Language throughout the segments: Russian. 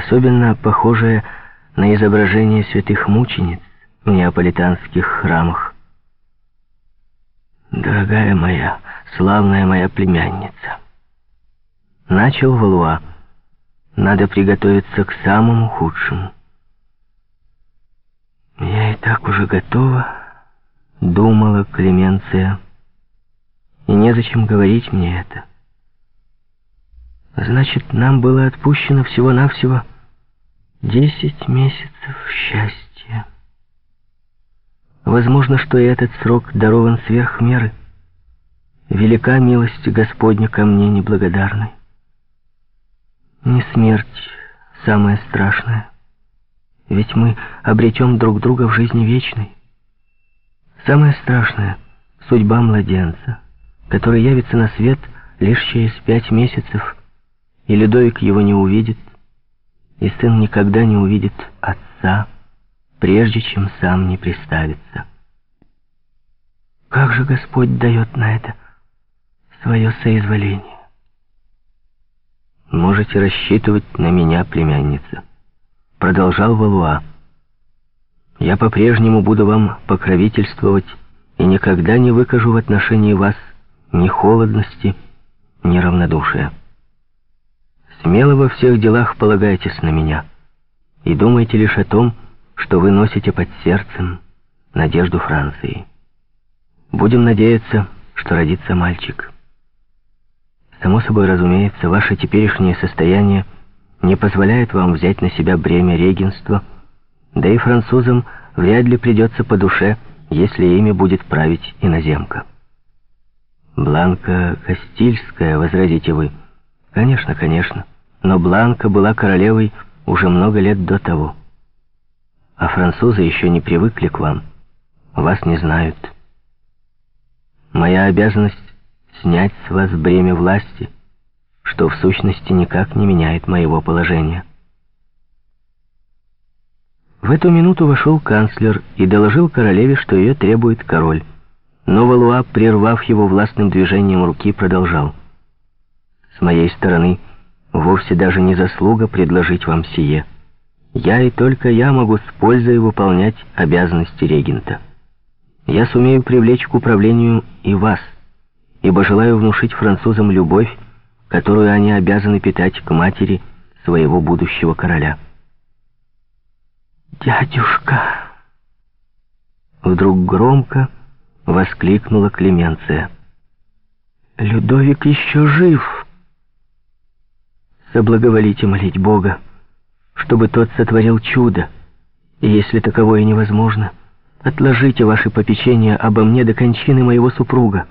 особенно похожее на изображение святых мучениц в неаполитанских храмах. «Дорогая моя, славная моя племянница», — начал Валуа, — «надо приготовиться к самому худшему». «Я и так уже готова», — думала Клеменция, — «и незачем говорить мне это». Значит, нам было отпущено всего-навсего десять месяцев счастья. Возможно, что и этот срок дарован сверх меры. Велика милость Господня ко мне неблагодарной. Не смерть самое страшное, ведь мы обретем друг друга в жизни вечной. Самое страшное — судьба младенца, который явится на свет лишь через пять месяцев — и Людовик его не увидит, и сын никогда не увидит отца, прежде чем сам не приставится. Как же Господь дает на это свое соизволение? «Можете рассчитывать на меня, племянница», — продолжал Валуа. «Я по-прежнему буду вам покровительствовать и никогда не выкажу в отношении вас ни холодности, ни равнодушия». Смело во всех делах полагайтесь на меня и думайте лишь о том, что вы носите под сердцем надежду Франции. Будем надеяться, что родится мальчик. Само собой разумеется, ваше теперешнее состояние не позволяет вам взять на себя бремя регенства, да и французам вряд ли придется по душе, если ими будет править иноземка. Бланка Кастильская, возразите вы, — Конечно, конечно. Но Бланка была королевой уже много лет до того. А французы еще не привыкли к вам. Вас не знают. Моя обязанность снять с вас бремя власти, что в сущности никак не меняет моего положения. В эту минуту вошел канцлер и доложил королеве, что ее требует король. Но Валуа, прервав его властным движением руки, продолжал. С моей стороны вовсе даже не заслуга предложить вам сие. Я и только я могу с пользой выполнять обязанности регента. Я сумею привлечь к управлению и вас, ибо желаю внушить французам любовь, которую они обязаны питать к матери своего будущего короля. «Дядюшка!» Вдруг громко воскликнула Клеменция. «Людовик еще жив!» Соблаговолите молить Бога, чтобы тот сотворил чудо, и если таковое невозможно, отложите ваши попечения обо мне до кончины моего супруга.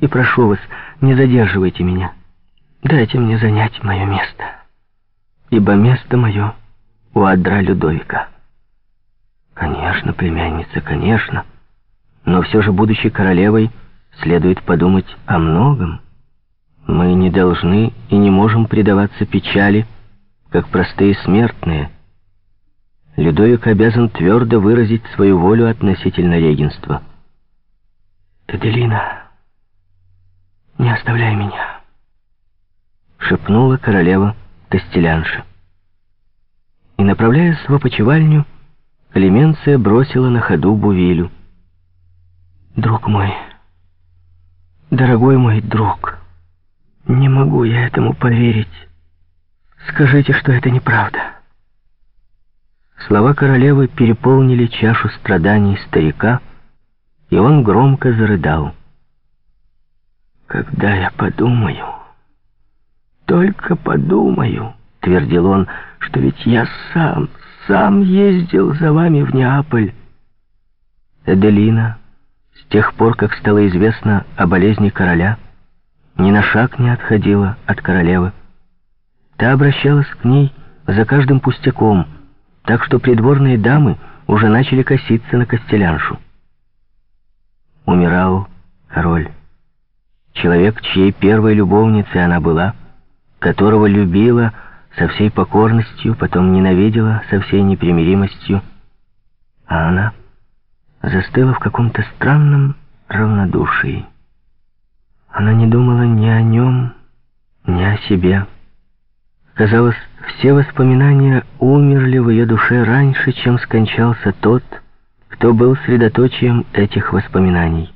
И прошу вас, не задерживайте меня. Дайте мне занять мое место, ибо место мое у адра Людовика. Конечно, племянница, конечно, но все же, будучи королевой, следует подумать о многом. Мы не должны и не можем предаваться печали, как простые смертные. Людовик обязан твердо выразить свою волю относительно регенства. «Эделина, не оставляй меня», — шепнула королева Костелянша. И, направляясь в опочивальню, Клеменция бросила на ходу Бувилю. «Друг мой, дорогой мой друг», не могу я этому поверить. Скажите, что это неправда. Слова королевы переполнили чашу страданий старика, и он громко зарыдал. «Когда я подумаю, только подумаю», — твердил он, — «что ведь я сам, сам ездил за вами в Неаполь». Эделина, с тех пор, как стало известно о болезни короля, — ни на шаг не отходила от королевы. Та обращалась к ней за каждым пустяком, так что придворные дамы уже начали коситься на костеляншу. Умирал король. Человек, чьей первой любовницей она была, которого любила со всей покорностью, потом ненавидела со всей непримиримостью, а она застыла в каком-то странном равнодушии. Она не думала ни о нем, ни о себе. Казалось, все воспоминания умерли в ее душе раньше, чем скончался тот, кто был средоточием этих воспоминаний.